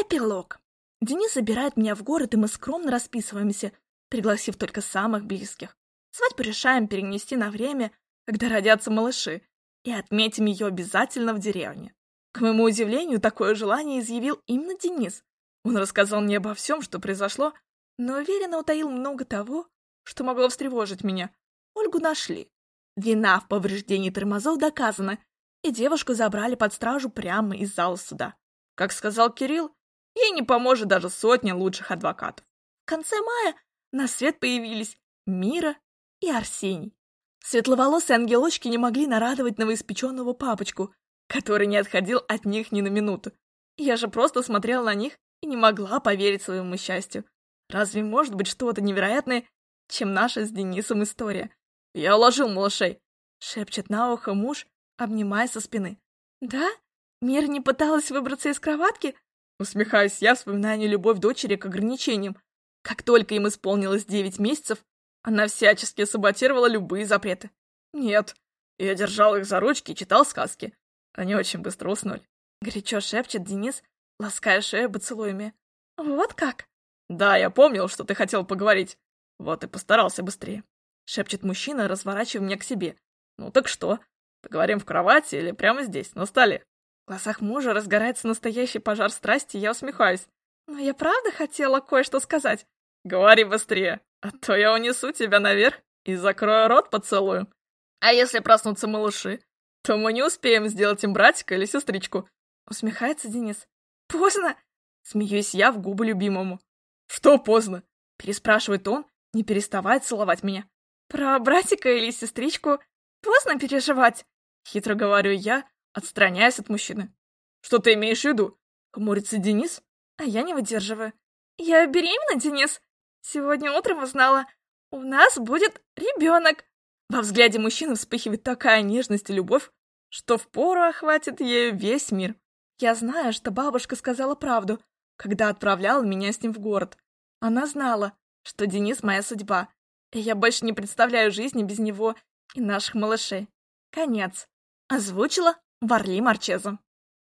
Эпилог. Денис забирает меня в город, и мы скромно расписываемся, пригласив только самых близких. Свадьбу решаем перенести на время, когда родятся малыши, и отметим ее обязательно в деревне. К моему удивлению, такое желание изъявил именно Денис. Он рассказал мне обо всем, что произошло, но уверенно утаил много того, что могло встревожить меня. Ольгу нашли. Вина в повреждении тормозов доказана, и девушку забрали под стражу прямо из зала суда. Как сказал Кирилл, ей не поможет даже сотня лучших адвокатов. В конце мая на свет появились Мира и Арсений. Светловолосые ангелочки не могли нарадовать новоиспеченного папочку, который не отходил от них ни на минуту. Я же просто смотрела на них и не могла поверить своему счастью. Разве может быть что-то невероятное, чем наша с Денисом история? Я уложил малышей, шепчет на ухо муж, обнимая со спины. Да? Мира не пыталась выбраться из кроватки? Усмехаюсь я, вспоминая любовь дочери к ограничениям. Как только им исполнилось девять месяцев, она всячески саботировала любые запреты. Нет, я держал их за ручки и читал сказки. Они очень быстро уснули. Горячо шепчет Денис, лаская шею поцелуями. Вот как? Да, я помнил, что ты хотел поговорить. Вот и постарался быстрее. Шепчет мужчина, разворачивая меня к себе. Ну так что? Поговорим в кровати или прямо здесь, на столе? В глазах мужа разгорается настоящий пожар страсти, я усмехаюсь. Но я правда хотела кое-что сказать. Говори быстрее, а то я унесу тебя наверх и закрою рот поцелую. А если проснутся малыши, то мы не успеем сделать им братика или сестричку. Усмехается Денис. Поздно. Смеюсь я в губы любимому. Что поздно? Переспрашивает он, не переставая целовать меня. Про братика или сестричку поздно переживать. Хитро говорю я, отстраняясь от мужчины. Что ты имеешь в виду? Хмурится Денис, а я не выдерживаю. Я беременна, Денис. Сегодня утром узнала. У нас будет ребенок. Во взгляде мужчины вспыхивает такая нежность и любовь, что впору охватит ею весь мир. Я знаю, что бабушка сказала правду, когда отправляла меня с ним в город. Она знала, что Денис моя судьба, и я больше не представляю жизни без него и наших малышей. Конец. Озвучила Варли Марчеза.